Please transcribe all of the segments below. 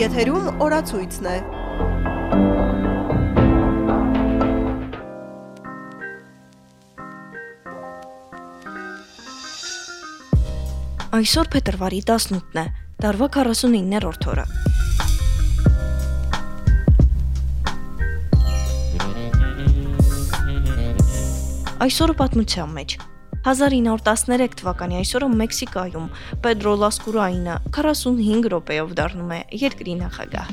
Եթերում օրացույցն է։ Այսօր փետրվարի 18-ն է, տարվա 49-րդ օրը։ Այսօրը պատմության մեջ 1913 թվականի այսօրը Մեքսիկայում Պեդրո Լասկուրայինը 45 րոպեով դառնում է երկրի նախագահ։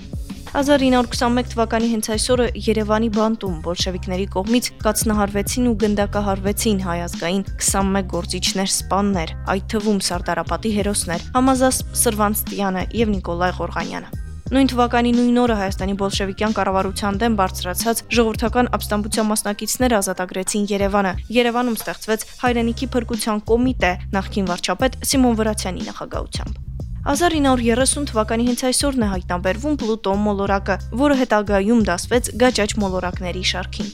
1921 թվականի հենց այսօրը Երևանի բանտում բոլշևիկների կողմից կացնահարվեցին ու գնդակահարվեցին հայ ազգային 21 գործիչներ սպաններ, այդ թվում Սարդարապետի հերոսներ Համազասպ Սրվանստյանը եւ Նիկոլայ Ղորղանյանը։ Նույն թվականի նույն օրը Հայաստանի բոլշևիկյան կառավարության դեմ բարձրացած ժողովրդական ապստամբության մասնակիցները ազատագրեցին Երևանը։ Երևանում ստեղծվեց հայրենիքի փրկության կոմիտե նախկին վարչապետ Սիմոն Վրացյանի նախագահությամբ։ 1930 թվականի հենց այսօրն է հայտնաբերվում Պլուտո մոլորակը, որը հետագայում դասվեց գաճաճ մոլորակների շարքին։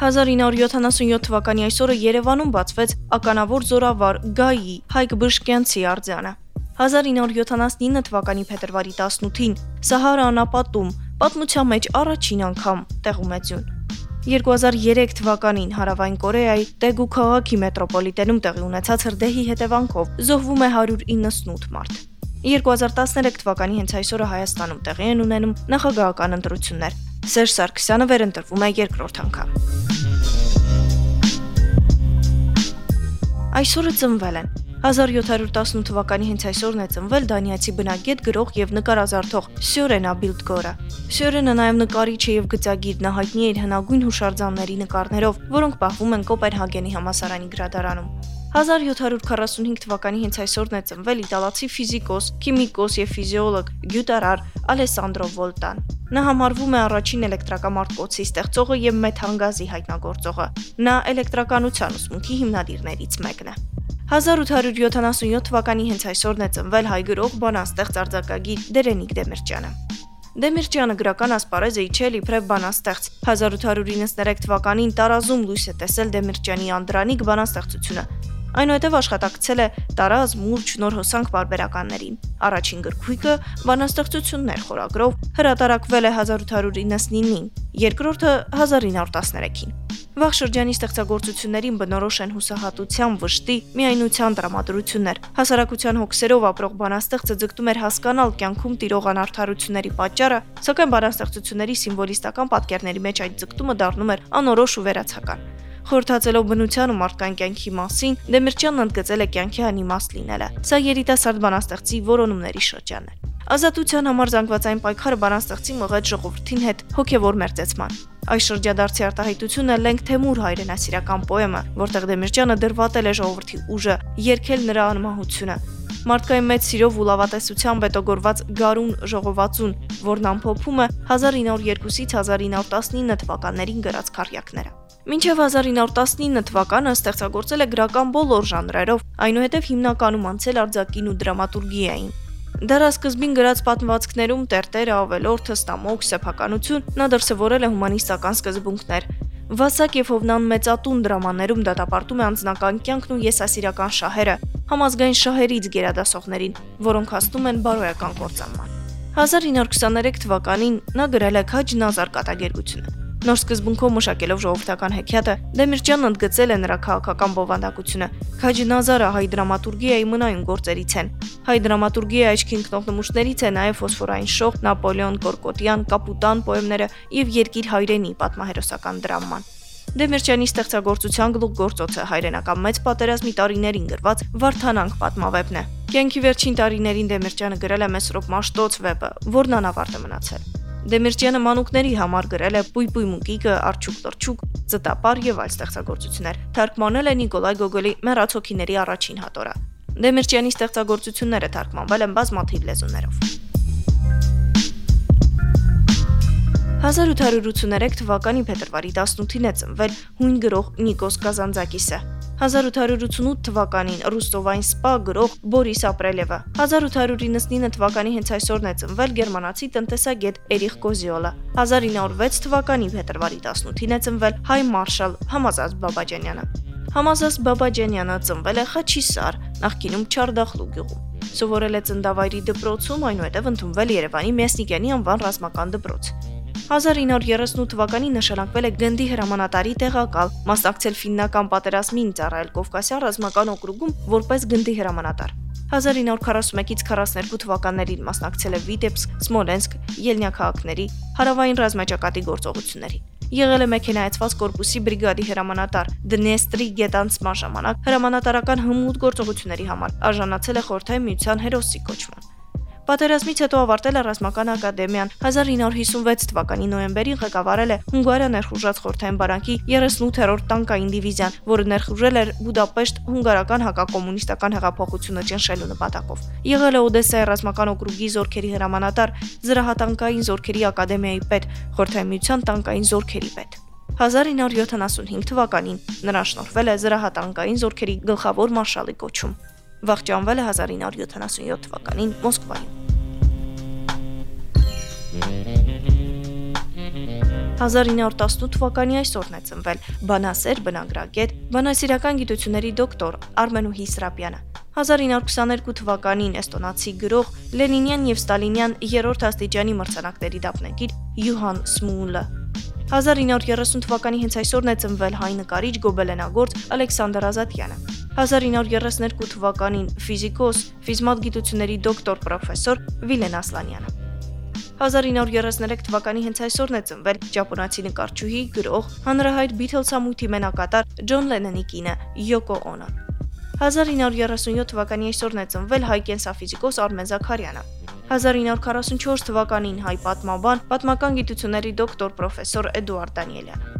1977 թվականի այսօրը Երևանում բացվեց ականավոր զորավար Գայի Հայկ Բշկյանցի արձանը։ 1979 թվականի փետրվարի 18-ին Սահարա անապատում պատմության մեջ առաջին անգամ տեղում է ձյուն։ 2003 թվականին Հարավային Կորեայի Տեգու քաղաքի մետրոպոլիտենում տեղի ունեցած հրդեհի հետևանքով զոհվում է 198 մարդ։ 2013 թվականի հենց այսօրը Հայաստանում տեղի են ունենում նախագահական ընտրություններ։ Սերժ Սարգսյանը վերընտրվում է երկրորդ անգամ։ Այսօրը ծնվել են 1718 թվականի հենց այսօրն է ծնվել դանիացի բնագետ, գրող եւ նկարազարդող Սյորեն Աբիլդգորը։ Սյորենը նաեւ նկարիչ է եւ գծագիր, նա հայտնի է իր հնագույն հուշարձանների նկարներով, որոնք պահվում են Կոպենհագենի համասարանի գրադարանում։ 1745 թվականի հենց այսօրն է ծնվել իտալացի ֆիզիկոս, քիմիկոս եւ ֆիզիոլոգ Գյուտարար Ալեսանդրո Վոլտան։ Նա համարվում է առաջին էլեկտրակամարտկոցի ստեղծողը եւ մեթանգազի հայտնագործողը։ Նա էլեկտրականության ուսմունքի հիմնադիրներից մեկն է։ 1877 թվականի հենց այսօրն է ծնվել հայ գրող բանաստեղծ արձակագիր Դերենիկ Դեմիրճյանը։ Դեմիրճյանը գրական ասպարեզ է իջել իբրև բանաստեղծ։ 1893 թվականին տարազում լույս է տեսել Դեմիրճյանի Անդրանիկ բանաստեղծությունը, Այնուհետև աշխատակցել է Տարազ, Մուրջ, Նոր հոսանք բարբերականներին։ Առաջին գրքույկը բանաստեղծություններ խորագրով հրատարակվել է 1899-ին, երկրորդը 1913-ին։ Վաղ շրջանի ստեղծագործություններին բնորոշ են հուսահատության, վշտի, միայնության տրամադրություններ։ Հասարակության հոգսերով ապրող բանաստեղծը ձգտում էր հասկանալ կյանքում տիրող անարդարությունների պատճառը, սակայն բանաստեղծությունների սիմվոլիստական պատկերների մեջ այդ ձգտումը դառնում էր անորոշ ու վերացական։ Խորհրդածելով բնության ու մարդկային կյանքի մասին, Դեմիրճյանն ընդգծել է կյանքի անիմաստ լինելը։ Սա երիտասարդ բանաստեղծի որոնումների շրջան է։ Ազատության համար զանգվածային պայքարը բանաստեղծի մղեց ժողովրդին հետ հոգևոր մերձեցման։ Այս շրջադարձի արտահայտությունը Լենք Թեմուր հայրենասիրական պոեմը, որտեղ Դեմիրճյանը դրվատել է ժողովրդի ուժը, երկել նրա անմահությունը, մարդկային մեծ սիրով ու լավատեսությամբ հետոգորված Գարուն ժողովածուն, որն ամփոփում է 1902-ից 1919 թվականներին գրած քարյակները։ Մինչև 1919 թվականը ստեղծագործել է գրական բոլոր ժանրերով, այնուհետև հիմնականում անցել արձակին ու դրամատուրգիային։ Դարասկզբին գրած պատմվածքներում Տերտերը, Ավելորդը, Ստամոք, Սեփականություն նա դրսևորել է հումանիստական սկզբունքներ։ Վասակ եւ Հովնան մեծատուն դրամաներում դատապարտում է անձնական կյանքն ու եսասիրական շահերը, համազգային շահերից գերադասողներին, որոնք հասնում են բարոյական կործանման։ 1923 թվականին նա գրել է Քաջ Նազար կատակերգությունը։ Նոր սկզբունքով մշակելով ժողովրդական հեքիաթը, Դեմիրճյանն ընդգծել է նրա քաղաքական բովանդակությունը։ Քաջի Նազարը հայ դրամատուրգիայի մնայուն գործերից են։ Հայ դրամատուրգիայի աչքի ընկնող նմուշներից է նաև Ֆոսֆորային շող, Նապոլեոն Կորկոտյան, Կապուտան պոեմները եւ Երկիր հայրենի պատմահերոսական դրաման։ Դեմիրճյանի ստեղծագործության գլուխգործոցը հայրենական մեծ պատերազմի տարիներին գրված Վարդանանք պատմավեպն է։ Կյանքի վերջին տարիներին Դեմիրճյանը գրել է Մեսրոպ Մաշտոց վեպը, որն անավարտ է մնացել։ Դեմիրճյանը մանուկների համար գրել է Պույպույ մուկիկը, Արչուկ տրչուկ, Ծտապար եւ այլ ստեղծագործություններ։ Թարգմանել է Նիկոլայ Գոգոլի Մեռածոքիների առաջին հատորը։ Դեմիրճյանի ստեղծագործությունները թարգմանվել են բազմաթիվ լեզուներով։ 1883 թվականի փետրվարի 18-ին է ծնվել հույն գրող Նիկոս Կազանձակիսը։ 1888 թվականին ռուստովային սպա գրող Բորիս Ապրելևը։ 1899 թվականի հենց այսօրն է ծնվել գերմանացի տնտեսագետ Էրիխ Կոզիոլը։ 1906 թվականի փետրվարի 18-ին է ծնվել հայ մարշալ Համազած Բաբաջանյանը։ Համազաս Բաբաջանյանը ծնվել է Խաչիսար, նախկինում Չարդախլու գյուղում։ Սովորել է Ծնդավայրի դպրոցում, այնուհետև ընդունվել Երևանի Մեսնիկյանի անվան ռազմական դպրոց։ 1938 թվականին նշանակվել է Գնդի հրամանատարի տեղակալ, մասնակցել ֆիննական պատերազմին ծառայել Կովկասյան ռազմական օկրուգում որպես Գնդի հրամանատար։ 1941-ից 42 թվականներին մասնակցել է Վիտեբսկ, Սմոլենսկ, Ելնյա քաղաքների հարավային ռազմաճակատի գործողություններին։ Եղել է մեքենայացված կորպուսի բրիգադի հրամանատար Դնեստրի գետանցման ժամանակ հրամանատարական հմուտ գործողությունների համար արժանացել է խորհրդային միության հերոսի կոչման։ Պատերազմից հետո ավարտել է ռազմական ակադեմիան։ 1956 թվականի նոյեմբերին ղեկավարել է Հունգարիա ներխուժած խորհրդային բանակի 38-րդ տանկային դիվիզիան, որը ներխուժել էր Բուդապեշտ հունգարական հակակոմունիստական հեղափոխությունը ճնշելու նպատակով։ Եղել է Օդեսայի ռազմական օկրուգի զորքերի հրամանատար, զրահատանկային զորքերի ակադեմիայի պետ, խորհրդային միության տանկային զորքերի պետ։ 1975 թվականին նրան շնորհվել է զրահատանկային զորքերի գլխավոր մարշալի կոչում։ Վախճանվել է 1977 թվականին Մոսկվայում։ 1918 թվականի այսօրն է ծնվել բանասեր, բնագրագետ, բանասիրական գիտությունների դոկտոր Արմենուհի Սրապյանը։ 1922 թվականին էստոնացի գրող Լենինյան եւ Ստալինյան երրորդ աստիճանի մրցանակների դափնեկիր Յուհան Սմուլը 1930 թվականի հենց այսօրն է ծնվել հայ նկարիչ գոբելենագործ Ալեքսանդր Ազատյանը։ 1932 թվականին ֆիզիկոս, ֆիզմատ գիտությունների դոկտոր պրոֆեսոր Վիլեն Ասլանյանը։ 1933 թվականի հենց այսօրն է ծնվել ճապոնացի նկարչուհի, գրող, հանրահայտ Beatles համույթի մենակատար Ջոն Լենոնի կինը Յոկո Օնոն։ 1937 թվականի այսօրն է ծնվել հայ կենսաֆիզիկոս Արմեն Զաքարյանը։ 1944 թվականին հայ պատմաբան, պատմական գիտությունների դոկտոր պրոֆեսոր Էդուարդ Դանիելյանը։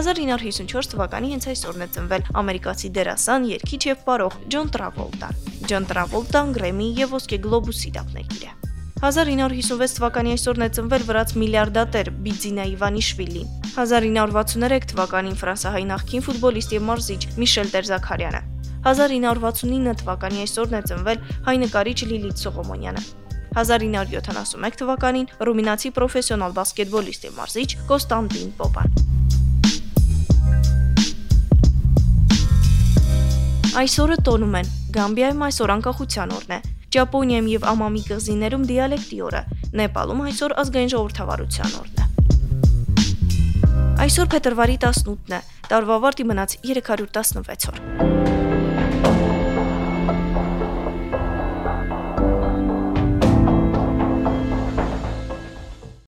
1954 թվականի հենց այսօրն է ծնվել ամերիկացի դերասան, երգիչ եւ պարող Ջոն Տրավոլտան։ Ջոն Տրավոլտան Գրեմի եւ Ոսկե գլոբուսի դափնեկիր է։ 1956 թվականի այսօրն է ծնվել վրաց միլիարդատեր Բիձինա Իվանիշվիլին։ 1963 թվականին ֆրանսահայ նախկին ֆուտբոլիստ եւ մարզիչ Միշել Տերզակարյանը։ 1969 թվականի այսօրն է ծնվել հայ նկարիչ Լիլիթ Սողոմոնյանը։ 1971 թվականին ռումինացի պրոֆեսիոնալ բասկետբոլիստ եւ մարզիչ Կոստանտին Պոպան։ Այսօրը տոնում են Գամբիայում այսօր անկախության օրն է։ Ճապոնիայում եւ Ամամի կղզիներում դիալեկտի օրը, Նեպալում այսօր ազգային ժողովրդավարության օրն է։ Այսօր փետրվարի 18-ն է, տարվա վարտի մնաց 316 օր։